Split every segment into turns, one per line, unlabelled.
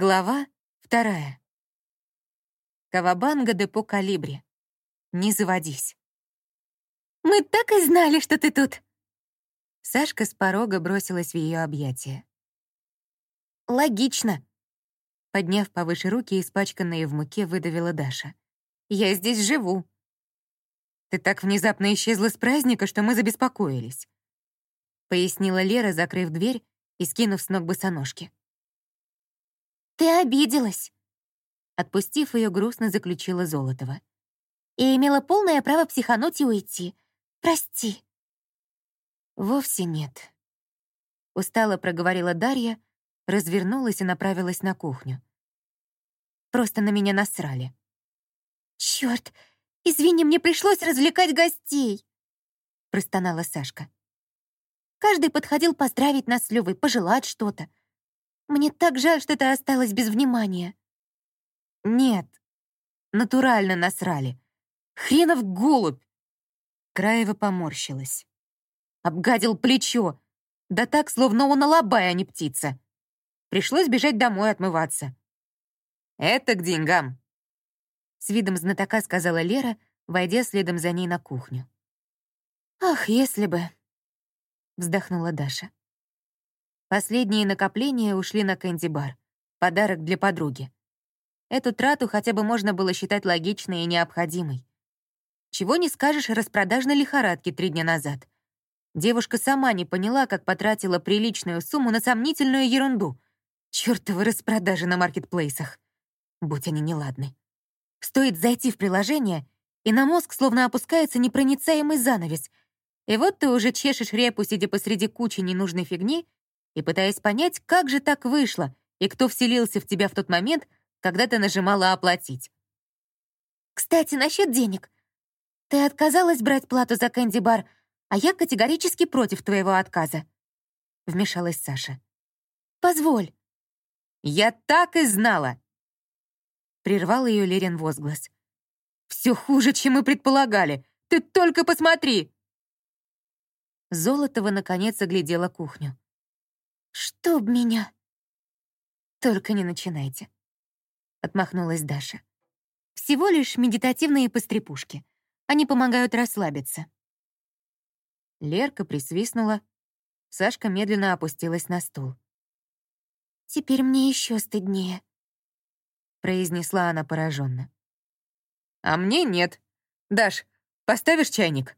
Глава вторая. Кавабанга депо Калибри. Не заводись.
«Мы так и знали, что ты тут!»
Сашка с порога бросилась в ее объятия.
«Логично!»
Подняв повыше руки, испачканные в муке, выдавила Даша. «Я здесь живу!» «Ты так внезапно исчезла с праздника, что мы забеспокоились», пояснила Лера, закрыв дверь и скинув с ног босоножки.
«Ты обиделась!»
Отпустив ее, грустно заключила Золотова.
«И имела полное право психануть и уйти. Прости».
«Вовсе нет». Устало проговорила Дарья, развернулась и направилась на кухню. Просто на меня насрали.
«Чёрт! Извини, мне пришлось развлекать гостей!»
простонала Сашка.
Каждый подходил поздравить нас с Лёвой, пожелать что-то. Мне так жаль, что ты осталась без внимания».
«Нет, натурально насрали. Хренов голубь!» Краева поморщилась. Обгадил плечо. Да так, словно он алабай, а не птица. Пришлось бежать домой отмываться. «Это к деньгам», — с видом знатока сказала Лера, войдя следом за ней на кухню. «Ах, если бы...» — вздохнула Даша. Последние накопления ушли на кэнди-бар. Подарок для подруги. Эту трату хотя бы можно было считать логичной и необходимой. Чего не скажешь о распродажной лихорадке три дня назад. Девушка сама не поняла, как потратила приличную сумму на сомнительную ерунду. Чёртовы распродажи на маркетплейсах. Будь они неладны. Стоит зайти в приложение, и на мозг словно опускается непроницаемый занавес. И вот ты уже чешешь репу, сидя посреди кучи ненужной фигни, и пытаясь понять, как же так вышло, и кто вселился в тебя в тот момент, когда ты нажимала «оплатить».
«Кстати, насчет денег. Ты отказалась брать плату за кэнди-бар, а я категорически против твоего отказа», — вмешалась Саша. «Позволь».
«Я так и знала!» Прервал ее Лерин возглас. «Все хуже, чем мы предполагали. Ты только посмотри!» Золотова наконец оглядела кухню.
«Чтоб меня!»
«Только не начинайте», — отмахнулась Даша. «Всего лишь медитативные пострепушки. Они помогают расслабиться». Лерка присвистнула. Сашка медленно опустилась на стул.
«Теперь мне еще стыднее», —
произнесла она пораженно. «А мне нет. Даш, поставишь чайник?»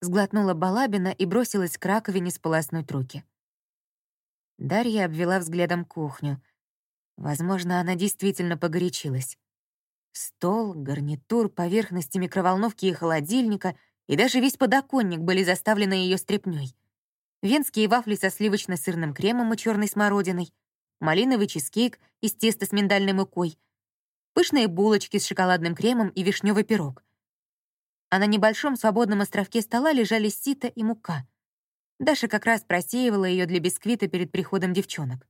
Сглотнула Балабина и бросилась к раковине сполоснуть руки. Дарья обвела взглядом кухню. Возможно, она действительно погорячилась. Стол, гарнитур, поверхности микроволновки и холодильника и даже весь подоконник были заставлены ее стряпнёй. Венские вафли со сливочно-сырным кремом и черной смородиной, малиновый чизкейк из теста с миндальной мукой, пышные булочки с шоколадным кремом и вишневый пирог. А на небольшом свободном островке стола лежали сито и мука — Даша как раз просеивала ее для бисквита перед приходом девчонок.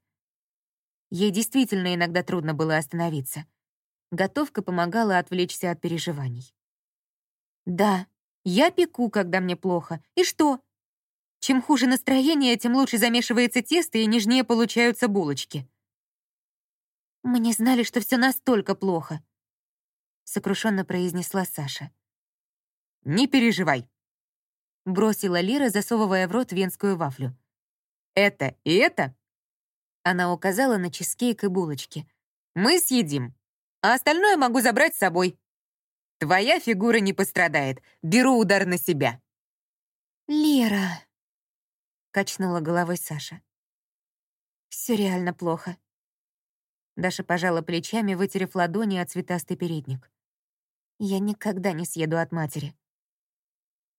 Ей действительно иногда трудно было остановиться. Готовка помогала отвлечься от переживаний. «Да, я пеку, когда мне плохо. И что? Чем хуже настроение, тем лучше замешивается тесто и нежнее получаются булочки».
«Мы не знали, что все настолько плохо», —
сокрушенно произнесла Саша. «Не переживай. Бросила Лира, засовывая в рот венскую вафлю. «Это и это?» Она указала на чизкейк и булочки. «Мы съедим, а остальное могу забрать с собой. Твоя фигура не пострадает. Беру удар на себя».
«Лера», —
качнула головой Саша. «Все реально плохо». Даша пожала плечами, вытерев ладони от цветастый передник. «Я никогда не съеду от матери.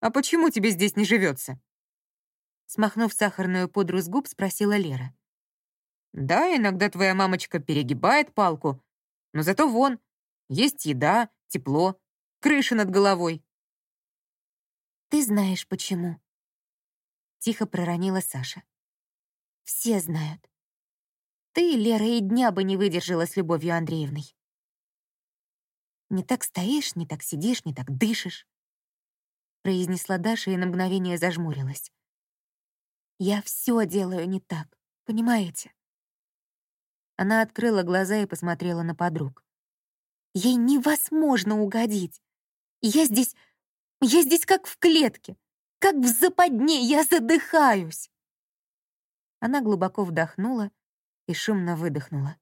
«А почему тебе здесь не живется?» Смахнув сахарную пудру с губ, спросила Лера. «Да, иногда твоя мамочка перегибает палку, но зато вон, есть еда, тепло, крыша над головой».
«Ты знаешь, почему?»
Тихо проронила Саша.
«Все знают. Ты, Лера, и дня бы не выдержала с Любовью Андреевной. Не так стоишь, не так сидишь, не так дышишь произнесла Даша и на мгновение зажмурилась. «Я все делаю не так, понимаете?»
Она открыла глаза и посмотрела на подруг. Ей невозможно угодить. Я здесь... Я здесь как в клетке, как в западне, я задыхаюсь. Она глубоко вдохнула и шумно выдохнула.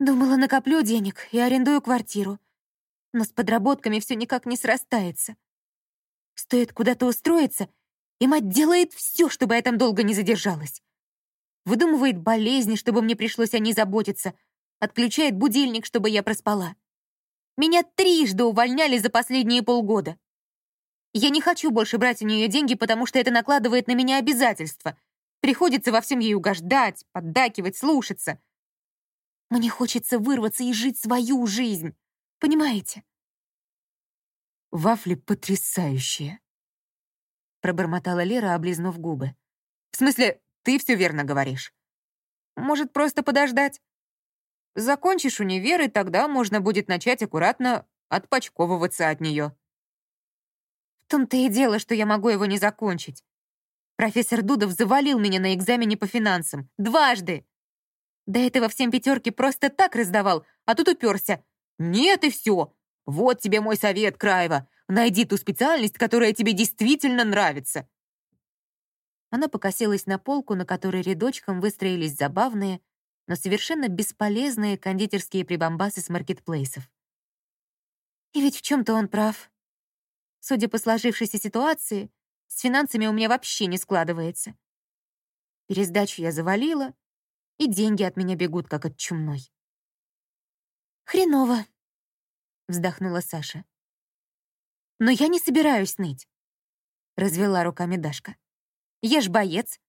Думала, накоплю денег и арендую квартиру. Но с подработками все никак не срастается. Стоит куда-то устроиться, и мать делает все, чтобы я там долго не задержалась. Выдумывает болезни, чтобы мне пришлось о ней заботиться. Отключает будильник, чтобы я проспала. Меня трижды увольняли за последние полгода. Я не хочу больше брать у нее деньги, потому что это накладывает на меня обязательства. Приходится во всем ей угождать, поддакивать, слушаться. Мне хочется вырваться и жить свою жизнь. Понимаете?
Вафли потрясающие. Пробормотала Лера, облизнув губы.
В смысле, ты все верно говоришь. Может, просто подождать? Закончишь универ, и тогда можно будет начать аккуратно отпочковываться от нее. В том-то и дело, что я могу его не закончить. Профессор Дудов завалил меня на экзамене по финансам. Дважды! До этого всем пятерки просто так раздавал, а тут уперся. Нет, и все. Вот тебе мой совет, Краева. Найди ту специальность, которая тебе действительно нравится. Она покосилась на полку, на которой рядочком выстроились забавные, но совершенно бесполезные кондитерские прибамбасы с маркетплейсов. И ведь в чем-то он прав. Судя по сложившейся ситуации, с финансами у меня вообще не складывается. Пересдачу я завалила, и деньги от меня бегут, как от чумной. «Хреново», — вздохнула Саша. «Но я не собираюсь ныть», — развела руками Дашка. «Я ж боец.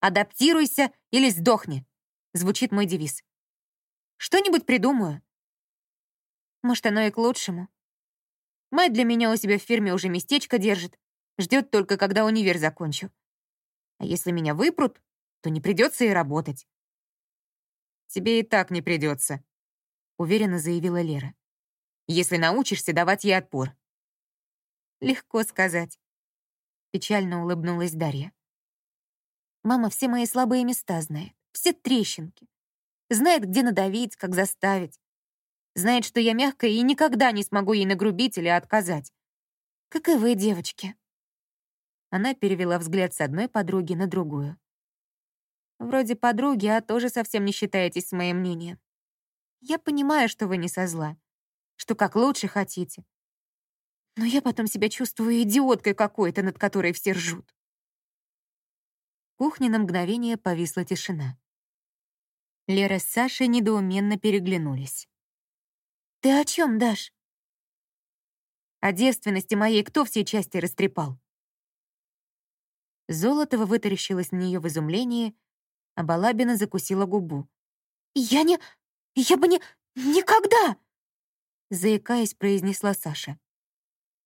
Адаптируйся или сдохни», — звучит мой девиз. «Что-нибудь придумаю». Может, оно и к лучшему. Мать для меня у себя в фирме уже местечко держит, ждет только, когда универ закончу. А если меня выпрут, то не придется и работать. «Тебе и так не придется», — уверенно заявила Лера. «Если научишься давать ей отпор». «Легко сказать», — печально улыбнулась Дарья. «Мама все мои слабые места знает, все трещинки. Знает, где надавить, как заставить. Знает, что я мягкая и никогда не смогу ей нагрубить или отказать. Как и вы, девочки». Она перевела взгляд с одной подруги на другую. «Вроде подруги, а тоже совсем не считаетесь с моим мнением. Я понимаю, что вы не со зла, что как лучше хотите. Но я потом себя чувствую идиоткой какой-то, над которой все ржут». В кухне на мгновение повисла тишина. Лера с Сашей недоуменно переглянулись. «Ты о чем, Даш?» «О девственности моей кто все части растрепал?» Золотова вытаращилась на нее в изумлении, а Балабина закусила губу. «Я не... Я бы не... Никогда!» Заикаясь, произнесла Саша.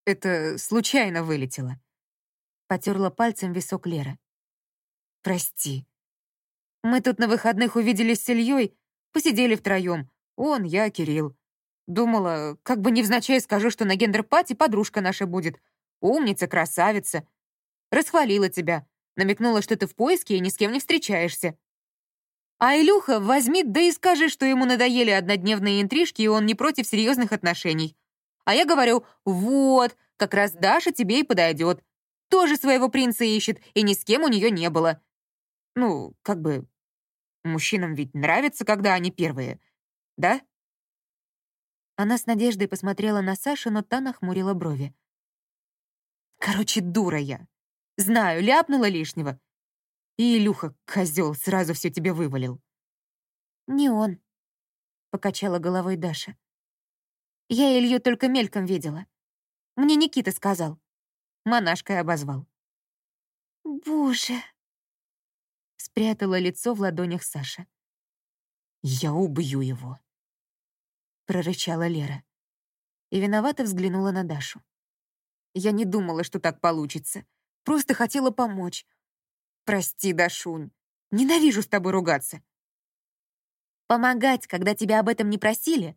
«Это случайно вылетело». Потерла пальцем висок Лера. «Прости. Мы тут на выходных увиделись с Ильей, посидели втроем. Он, я, Кирилл. Думала, как бы невзначай скажу, что на гендер-пати подружка наша будет. Умница, красавица. Расхвалила тебя. Намекнула, что ты в поиске и ни с кем не встречаешься. А Илюха возьми, да и скажи, что ему надоели однодневные интрижки, и он не против серьезных отношений. А я говорю, вот, как раз Даша тебе и подойдет. Тоже своего принца ищет, и ни с кем у нее не было. Ну, как бы, мужчинам ведь нравится, когда они первые, да? Она с надеждой посмотрела на Сашу, но та нахмурила брови. «Короче, дура я. Знаю, ляпнула лишнего. И Илюха, козел, сразу все тебе вывалил». «Не он», — покачала головой Даша. «Я Илью только мельком видела. Мне Никита сказал. Монашкой обозвал». «Боже!» — спрятала лицо в ладонях Саша.
«Я убью его», прорычала Лера.
И виновато взглянула на Дашу. Я не думала, что так получится. Просто хотела помочь. Прости, Дашунь. Ненавижу с тобой ругаться. Помогать, когда тебя об этом не просили,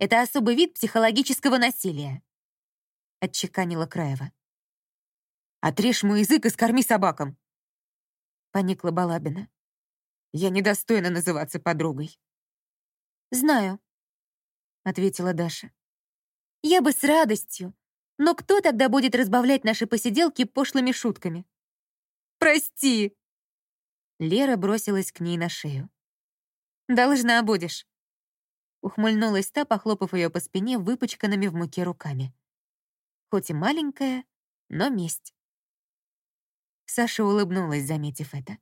это особый вид психологического насилия. Отчеканила Краева. Отрежь мой язык и скорми собакам. Поникла Балабина. Я недостойна называться подругой.
«Знаю», — ответила Даша. «Я бы с радостью, но кто тогда будет разбавлять наши посиделки пошлыми шутками?»
«Прости!»
Лера бросилась к ней на шею. «Должна будешь», — ухмыльнулась та, похлопав ее по спине выпачканными в муке руками. Хоть и маленькая, но месть. Саша улыбнулась, заметив это.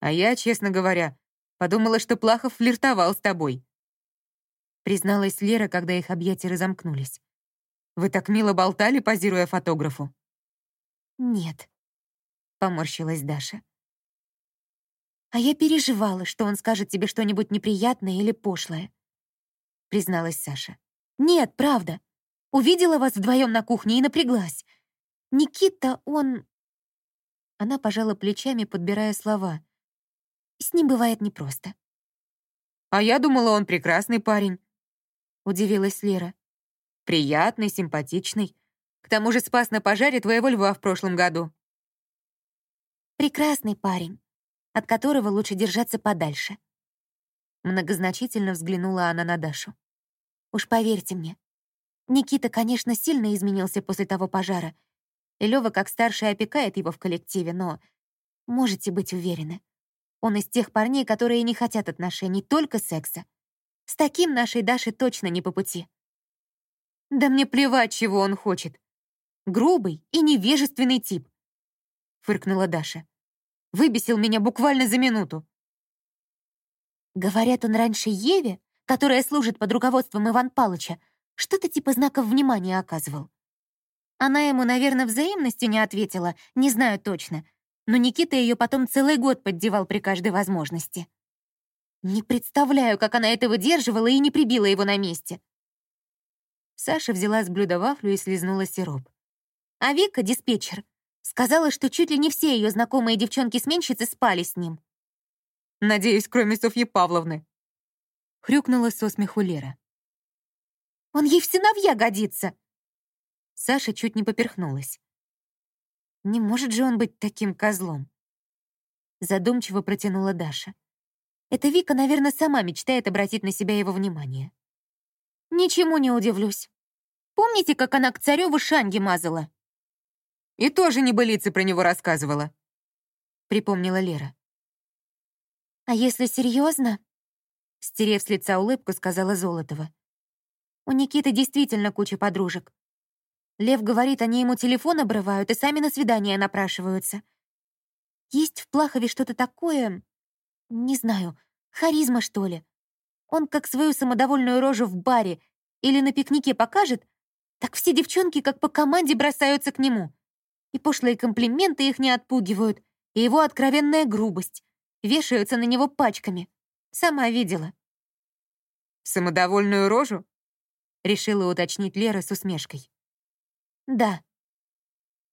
А я, честно говоря, подумала, что Плахов флиртовал с тобой.
Призналась Лера, когда их объятия разомкнулись.
Вы так мило болтали, позируя фотографу.
Нет, поморщилась Даша. А я переживала, что он скажет тебе что-нибудь неприятное или пошлое. Призналась Саша. Нет, правда. Увидела вас вдвоем на кухне и напряглась. Никита, он... Она пожала плечами, подбирая слова. С ним бывает непросто.
«А я думала, он прекрасный парень», —
удивилась Лера.
«Приятный, симпатичный. К тому же спас на пожаре твоего льва в прошлом году».
«Прекрасный парень, от которого лучше держаться подальше». Многозначительно взглянула она на Дашу. «Уж поверьте мне, Никита, конечно, сильно изменился после того пожара, и Лёва как старший опекает его в коллективе, но можете быть уверены, он из тех парней, которые не хотят отношений, только секса. С таким нашей Даше точно не по пути.
Да мне плевать, чего он хочет.
Грубый и невежественный тип.
Фыркнула Даша. Выбесил меня буквально за минуту.
Говорят, он раньше Еве, которая служит под руководством Иван Палыча, что-то типа знаков внимания оказывал. Она ему, наверное, взаимностью не ответила, не знаю точно, но Никита ее потом целый год поддевал при каждой возможности. Не представляю, как она это выдерживала и не прибила его на месте. Саша взяла с блюда вафлю и слезнула сироп. А Вика, диспетчер, сказала, что чуть ли не все ее знакомые девчонки-сменщицы спали с ним.
«Надеюсь, кроме Софьи Павловны», — хрюкнула со смеху Лера.
«Он ей в сыновья годится!» Саша чуть не поперхнулась. Не может же он быть таким козлом. Задумчиво протянула Даша. Эта Вика, наверное, сама мечтает обратить на себя его внимание. Ничему не удивлюсь. Помните, как она к цареву шанги мазала?
И тоже небылицы про него рассказывала.
Припомнила Лера. А если серьезно? Стерев с лица улыбку, сказала Золотова. У Никиты действительно куча подружек. Лев говорит, они ему телефон обрывают и сами на свидание напрашиваются. Есть в Плахове что-то такое... Не знаю, харизма, что ли. Он как свою самодовольную рожу в баре или на пикнике покажет, так все девчонки как по команде бросаются к нему. И пошлые комплименты их не отпугивают, и его откровенная грубость. Вешаются на него пачками. Сама видела.
«Самодовольную рожу?» — решила уточнить Лера с усмешкой.
«Да».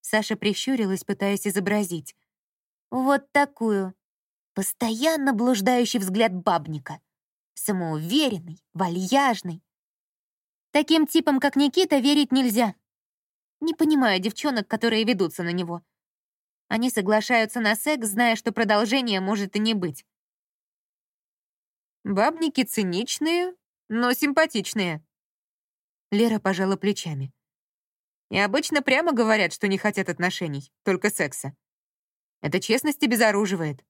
Саша прищурилась, пытаясь изобразить. «Вот такую. Постоянно блуждающий взгляд бабника. Самоуверенный, вальяжный. Таким типам, как Никита, верить нельзя. Не понимаю девчонок, которые ведутся на него. Они соглашаются на секс, зная, что продолжения может и не быть.
«Бабники циничные, но симпатичные». Лера пожала плечами. И обычно прямо говорят, что не хотят отношений, только секса. Это честность обезоруживает.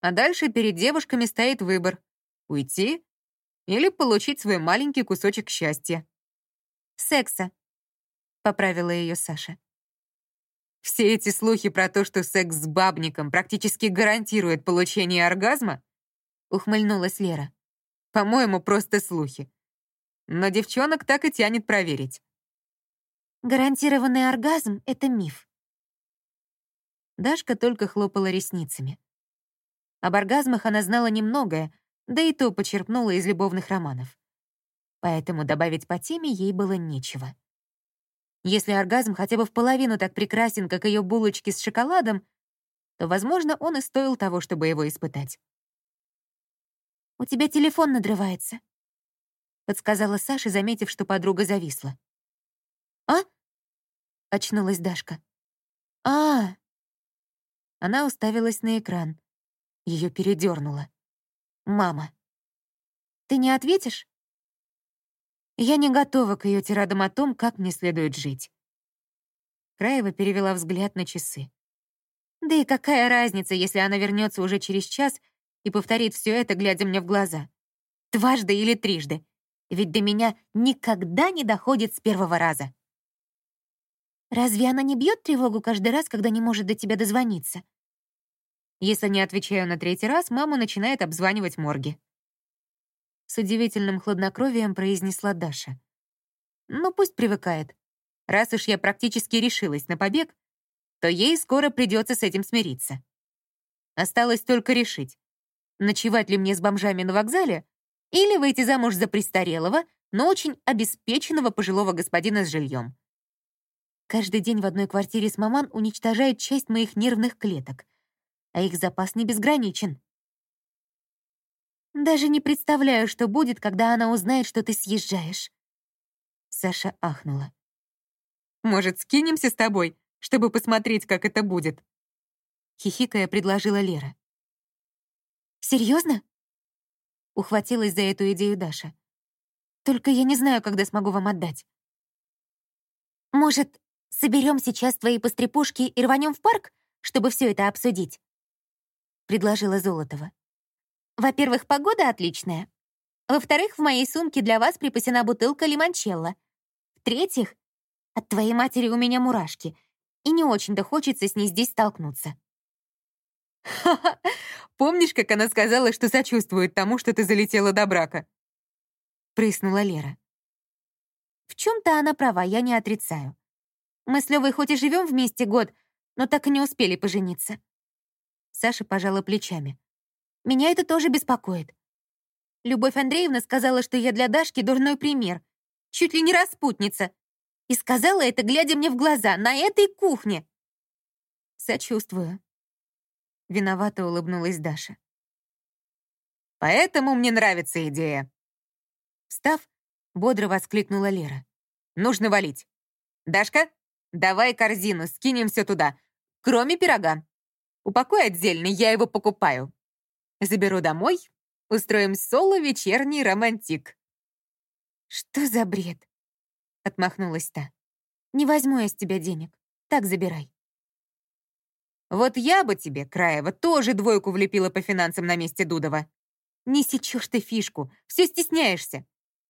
А дальше перед девушками стоит выбор — уйти или получить свой маленький кусочек счастья.
«Секса», — поправила ее Саша.
Все эти слухи про то, что секс с бабником практически гарантирует получение оргазма, ухмыльнулась Лера. По-моему, просто слухи. Но девчонок так и тянет проверить.
Гарантированный оргазм — это миф. Дашка только хлопала ресницами. Об оргазмах она знала немногое, да и то почерпнула из любовных романов. Поэтому добавить по теме ей было нечего. Если оргазм хотя бы в половину так прекрасен, как ее булочки с шоколадом, то, возможно, он и стоил того, чтобы его испытать. «У тебя телефон надрывается», — подсказала Саша, заметив, что подруга зависла. «А?» — очнулась Дашка. «А!» Она уставилась на экран.
Ее передернуло. «Мама, ты не ответишь?» Я не готова к ее тирадам о том, как мне следует жить. Краева перевела взгляд на часы. Да и какая разница, если она вернется уже через час и повторит все это, глядя мне в глаза? Дважды или трижды. Ведь до меня никогда не доходит с первого раза.
Разве она не бьет тревогу каждый раз, когда не может до тебя дозвониться?
Если не отвечаю на третий раз, мама начинает обзванивать морги. С удивительным хладнокровием произнесла Даша. Ну, пусть привыкает. Раз уж я практически решилась на побег, то ей скоро придется с этим смириться. Осталось только решить, ночевать ли мне с бомжами на вокзале или выйти замуж за престарелого, но очень обеспеченного пожилого господина с жильем. Каждый день в одной квартире с маман уничтожает часть моих нервных клеток, а их запас не безграничен. Даже не представляю, что будет, когда она узнает, что ты съезжаешь. Саша ахнула. «Может, скинемся с тобой, чтобы посмотреть, как это будет?» Хихикая, предложила Лера.
«Серьезно?» Ухватилась за эту идею Даша. «Только я не знаю, когда смогу вам отдать. Может, соберем сейчас твои пострепушки и рванем в парк, чтобы все это обсудить?» Предложила Золотова. Во-первых, погода отличная. Во-вторых, в моей сумке для вас припасена бутылка лимончелло. В-третьих, от твоей матери у меня мурашки, и не очень-то хочется с ней здесь столкнуться.
«Ха-ха! Помнишь, как она сказала, что сочувствует тому, что ты залетела до брака?» Прыснула Лера.
В чем-то она права, я не отрицаю. Мы с Левой хоть и живем вместе год, но так и не успели пожениться. Саша пожала плечами. Меня это тоже беспокоит. Любовь Андреевна сказала, что я для Дашки дурной пример, чуть ли не распутница. И сказала это, глядя мне в глаза, на этой кухне.
Сочувствую. Виновато улыбнулась Даша. Поэтому мне нравится идея. Встав, бодро воскликнула Лера. Нужно валить. Дашка, давай корзину, скинем все туда, кроме пирога. Упакуй отдельно, я его покупаю. Заберу домой, устроим соло вечерний романтик».
«Что за бред?» — отмахнулась та. «Не возьму я с тебя денег. Так забирай».
«Вот я бы тебе, Краева, тоже двойку влепила по финансам на месте Дудова. Не сечешь ты фишку, все стесняешься.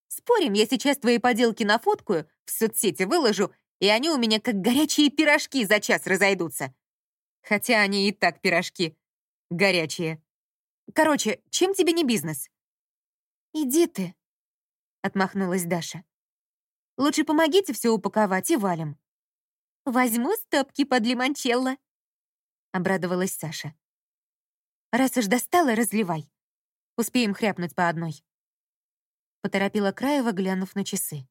Спорим, я сейчас твои поделки нафоткаю, в соцсети выложу, и они у меня как горячие пирожки за час разойдутся. Хотя они и так пирожки. Горячие. Короче, чем тебе не бизнес?»
«Иди ты», — отмахнулась Даша. «Лучше помогите все упаковать и валим». «Возьму стопки под лимончелло», — обрадовалась Саша. «Раз уж достала, разливай. Успеем хряпнуть по одной». Поторопила Краева, глянув на часы.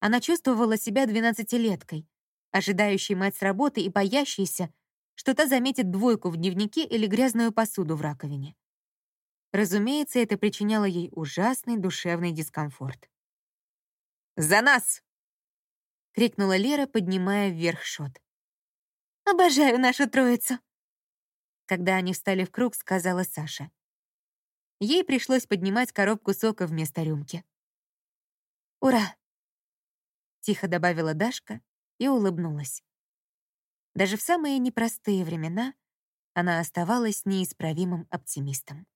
Она чувствовала себя двенадцатилеткой, ожидающей мать с работы и боящейся, что та заметит двойку в дневнике или грязную посуду в раковине. Разумеется, это причиняло ей ужасный душевный дискомфорт.
«За нас!»
— крикнула Лера, поднимая вверх шот. «Обожаю нашу троицу!» Когда они встали в круг, сказала Саша. Ей пришлось поднимать коробку сока вместо рюмки. «Ура!» — тихо добавила Дашка и улыбнулась. Даже в самые непростые времена она оставалась неисправимым оптимистом.